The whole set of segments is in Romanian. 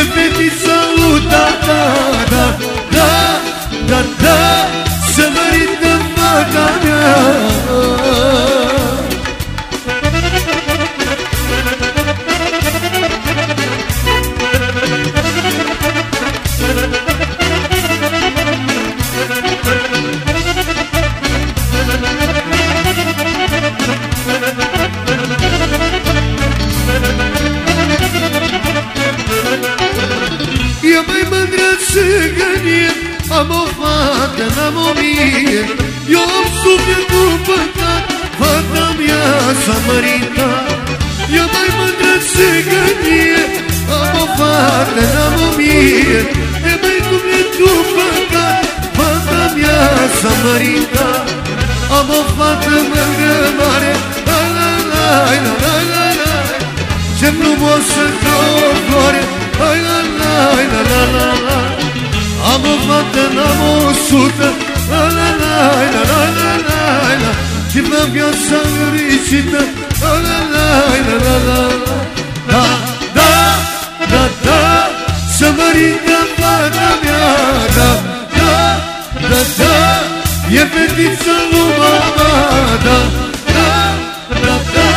E fetița tata Da, da, da, da. Să mărită țigănie Am o fată, n-am o mie. Eu am sufletul păcat Fata mea s-a măritat. E mai mândră țigănie Am o fată, n-am o mie. E mai sufletul păcat Fata mea s-a măritat. Am o fată mândră mare La la la la la la la. Ce frumoasă ca o sută La la la la la la la la. Și mă viața fericită! La la la la la la la. Da, da, da, da Să mărită fata mea. Da, da, da, da E fetiță lui mama Da, da, da, da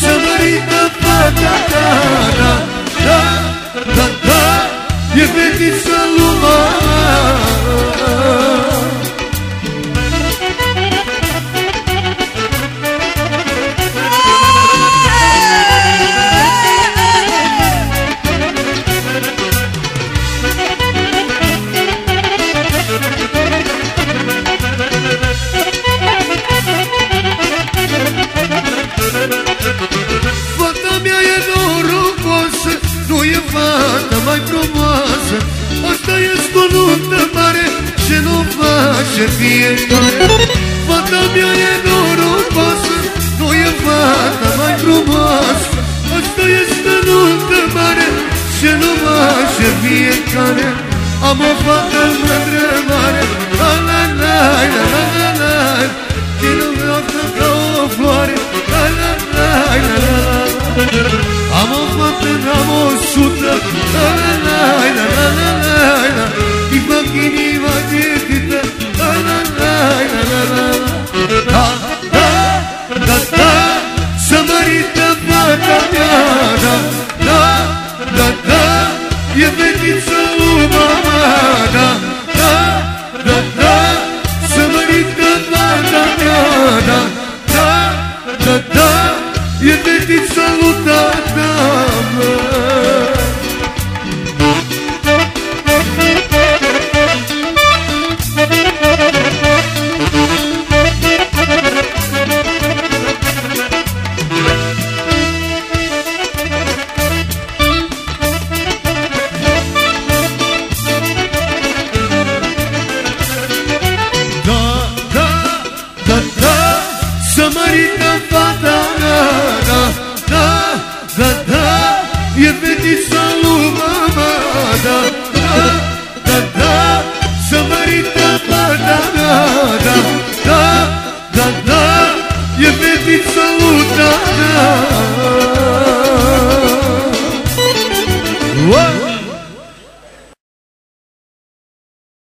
Să mărită fata mea Da, da, da, da E fetiță lui mama fiecare Fata mea e norocoasă Nu e fata mai frumoasă Asta e nuntă mare Ce nu face fiecare Am o fată mândră mare La la la la la la la Din viață ca o floare La la la la la la Am o fată, am o sută La la la la la la la la Îi fetiță lui